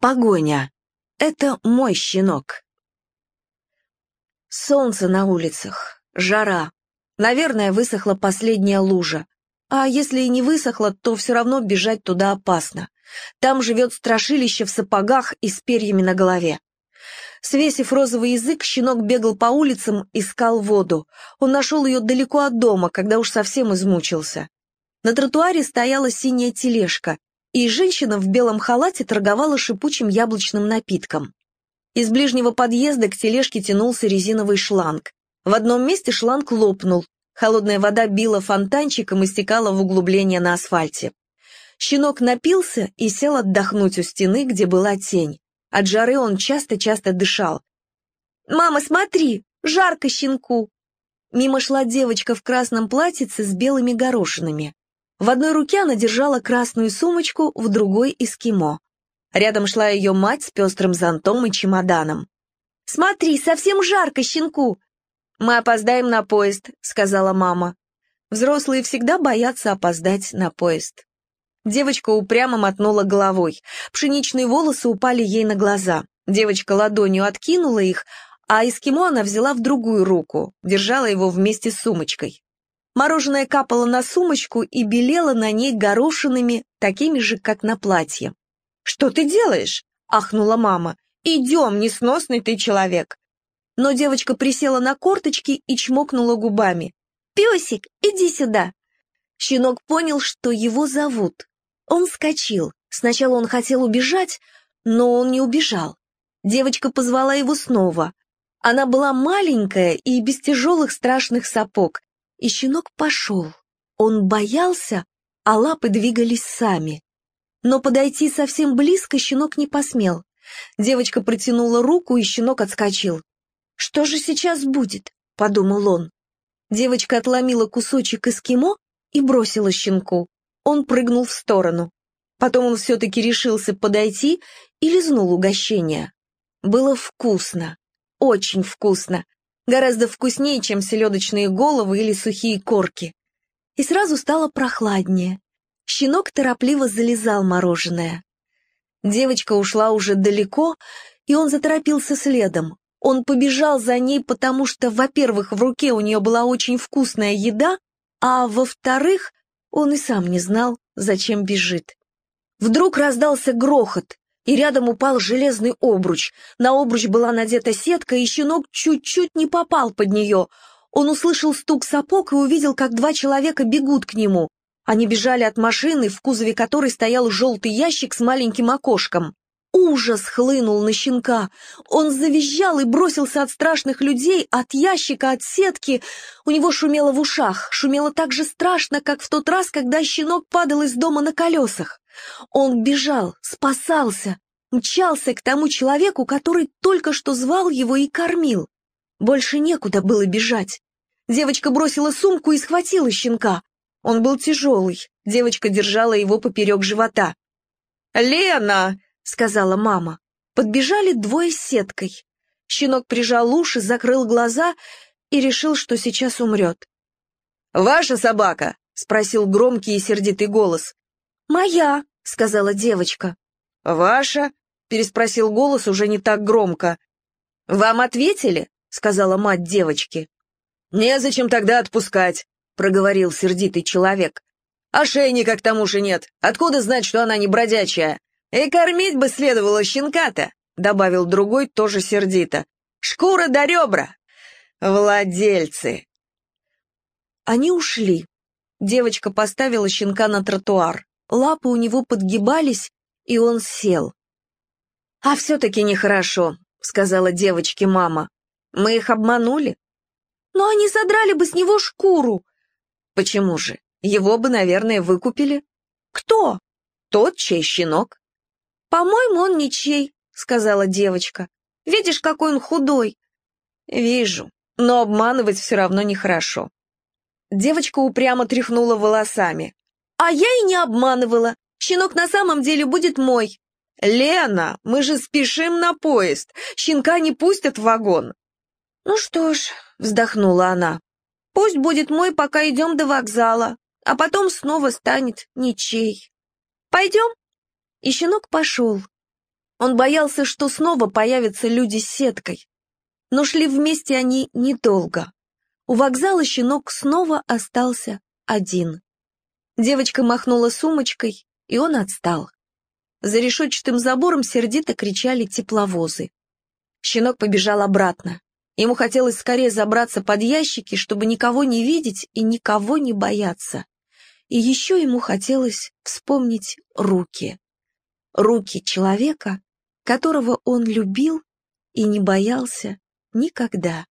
Погоня. Это мой щенок. Солнце на улицах, жара. Наверное, высохла последняя лужа. А если и не высохла, то все равно бежать туда опасно. Там живет страшилище в сапогах и с перьями на голове. Свесив розовый язык, щенок бегал по улицам, искал воду. Он нашел ее далеко от дома, когда уж совсем измучился. На тротуаре стояла синяя тележка и женщина в белом халате торговала шипучим яблочным напитком. Из ближнего подъезда к тележке тянулся резиновый шланг. В одном месте шланг лопнул, холодная вода била фонтанчиком и стекала в углубление на асфальте. Щенок напился и сел отдохнуть у стены, где была тень. От жары он часто-часто дышал. «Мама, смотри, жарко щенку!» Мимо шла девочка в красном платьице с белыми горошинами. В одной руке она держала красную сумочку, в другой — эскимо. Рядом шла ее мать с пестрым зонтом и чемоданом. «Смотри, совсем жарко щенку!» «Мы опоздаем на поезд», — сказала мама. Взрослые всегда боятся опоздать на поезд. Девочка упрямо мотнула головой. Пшеничные волосы упали ей на глаза. Девочка ладонью откинула их, а эскимо она взяла в другую руку, держала его вместе с сумочкой. Мороженое капало на сумочку и белело на ней горошинами, такими же, как на платье. «Что ты делаешь?» — ахнула мама. «Идем, несносный ты человек!» Но девочка присела на корточки и чмокнула губами. «Песик, иди сюда!» Щенок понял, что его зовут. Он вскочил. Сначала он хотел убежать, но он не убежал. Девочка позвала его снова. Она была маленькая и без тяжелых страшных сапог, и щенок пошел. Он боялся, а лапы двигались сами. Но подойти совсем близко щенок не посмел. Девочка протянула руку, и щенок отскочил. «Что же сейчас будет?» — подумал он. Девочка отломила кусочек эскимо и бросила щенку. Он прыгнул в сторону. Потом он все-таки решился подойти и лизнул угощение. Было вкусно, очень вкусно гораздо вкуснее, чем селедочные головы или сухие корки. И сразу стало прохладнее. Щенок торопливо залезал мороженое. Девочка ушла уже далеко, и он заторопился следом. Он побежал за ней, потому что, во-первых, в руке у нее была очень вкусная еда, а во-вторых, он и сам не знал, зачем бежит. Вдруг раздался грохот и рядом упал железный обруч. На обруч была надета сетка, и щенок чуть-чуть не попал под нее. Он услышал стук сапог и увидел, как два человека бегут к нему. Они бежали от машины, в кузове которой стоял желтый ящик с маленьким окошком. Ужас хлынул на щенка. Он завизжал и бросился от страшных людей, от ящика, от сетки. У него шумело в ушах, шумело так же страшно, как в тот раз, когда щенок падал из дома на колесах. Он бежал, спасался, мчался к тому человеку, который только что звал его и кормил. Больше некуда было бежать. Девочка бросила сумку и схватила щенка. Он был тяжелый, девочка держала его поперек живота. «Лена!» — сказала мама. Подбежали двое с сеткой. Щенок прижал уши, закрыл глаза и решил, что сейчас умрет. «Ваша собака?» — спросил громкий и сердитый голос. «Моя», — сказала девочка. «Ваша?» — переспросил голос уже не так громко. «Вам ответили?» — сказала мать девочки. «Незачем тогда отпускать», — проговорил сердитый человек. «Ошейника к тому же нет. Откуда знать, что она не бродячая? И кормить бы следовало щенка-то», — добавил другой тоже сердито. «Шкура до ребра. Владельцы». Они ушли. Девочка поставила щенка на тротуар лапы у него подгибались, и он сел. «А все-таки нехорошо», — сказала девочке мама. «Мы их обманули». «Но они содрали бы с него шкуру». «Почему же? Его бы, наверное, выкупили». «Кто?» «Тот, чей щенок». «По-моему, он ничей», — сказала девочка. «Видишь, какой он худой». «Вижу, но обманывать все равно нехорошо». Девочка упрямо тряхнула волосами. А я и не обманывала. Щенок на самом деле будет мой. Лена, мы же спешим на поезд. Щенка не пустят в вагон. Ну что ж, вздохнула она. Пусть будет мой, пока идем до вокзала, а потом снова станет ничей. Пойдем? И щенок пошел. Он боялся, что снова появятся люди с сеткой. Но шли вместе они недолго. У вокзала щенок снова остался один. Девочка махнула сумочкой, и он отстал. За решетчатым забором сердито кричали тепловозы. Щенок побежал обратно. Ему хотелось скорее забраться под ящики, чтобы никого не видеть и никого не бояться. И еще ему хотелось вспомнить руки. Руки человека, которого он любил и не боялся никогда.